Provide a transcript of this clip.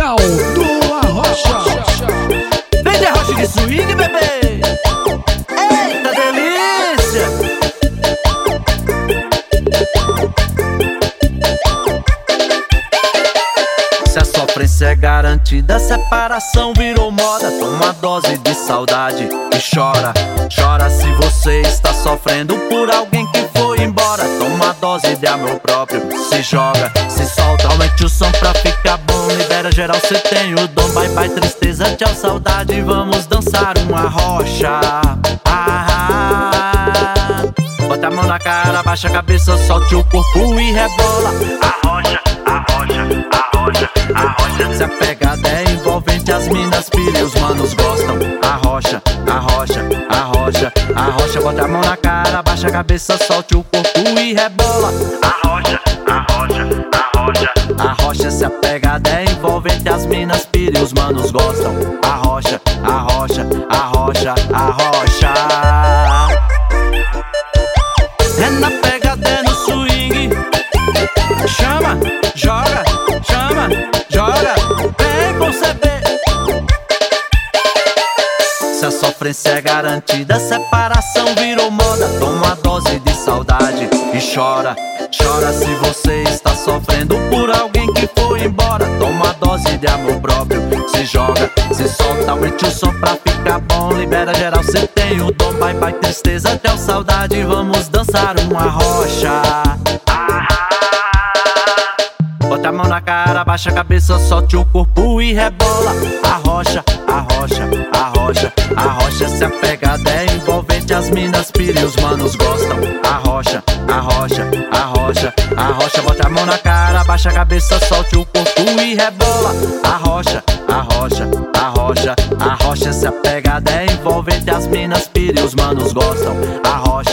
Tal garantida, separação virou moda. Toma dose de saudade e chora. Chora se você está sofrendo por alguém que foi embora. Toma dose de amor próprio, se joga, se solta. Aumente o som pra ficar bom, libera geral, cê tem o dom. Bye bye, tristeza, tchau, saudade. Vamos dançar uma rocha. Ah, ah. Bota a mão na cara, baixa a cabeça, solte o corpo e rebola. A rocha, Se a pegada é envolvente, as minas e os manos gostam. A rocha, a rocha, a rocha, a rocha. Bota a mão na cara, baixa a cabeça, solte o corpo e rebola. A rocha, a rocha, a rocha. A rocha, se a pegada é envolvente, as minas e os manos gostam. A rocha, a rocha, a rocha, a rocha. É na pegada, é no swing. Chama, joga, Se a sofrência é garantida, separação virou moda. Toma uma dose de saudade e chora. Chora se você está sofrendo por alguém que foi embora. Toma uma dose de amor próprio, se joga, se solta, aumente o som pra ficar bom. Libera geral, cê tem o dom. Bye bye, tristeza, tchau, saudade. Vamos dançar uma rocha. Bota a mão na cara, baixa a cabeça, solte o corpo e rebola. A as minas piram e os manos gostam. A rocha, a rocha, a rocha, a rocha. Bota a mão na cara, baixa a cabeça, solte o corpo e rebola. A rocha, a rocha, a rocha, a rocha. Se a pegada é envolvente, as minas piram e os manos gostam. A rocha,